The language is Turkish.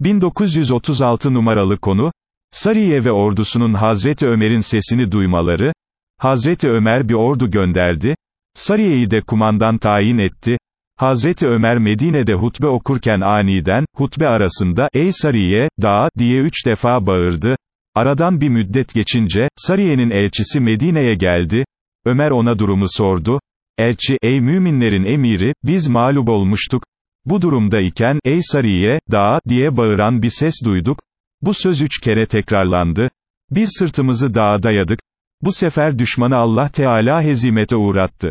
1936 numaralı konu, Sariye ve ordusunun Hazreti Ömer'in sesini duymaları, Hazreti Ömer bir ordu gönderdi, Sariye'yi de kumandan tayin etti, Hazreti Ömer Medine'de hutbe okurken aniden, hutbe arasında, ey Sariye, dağa, diye üç defa bağırdı, aradan bir müddet geçince, Sariye'nin elçisi Medine'ye geldi, Ömer ona durumu sordu, elçi, ey müminlerin emiri, biz mağlup olmuştuk, bu durumda iken, ey Sariye, dağa, diye bağıran bir ses duyduk, bu söz üç kere tekrarlandı, biz sırtımızı dağa dayadık, bu sefer düşmanı Allah Teala hezimete uğrattı.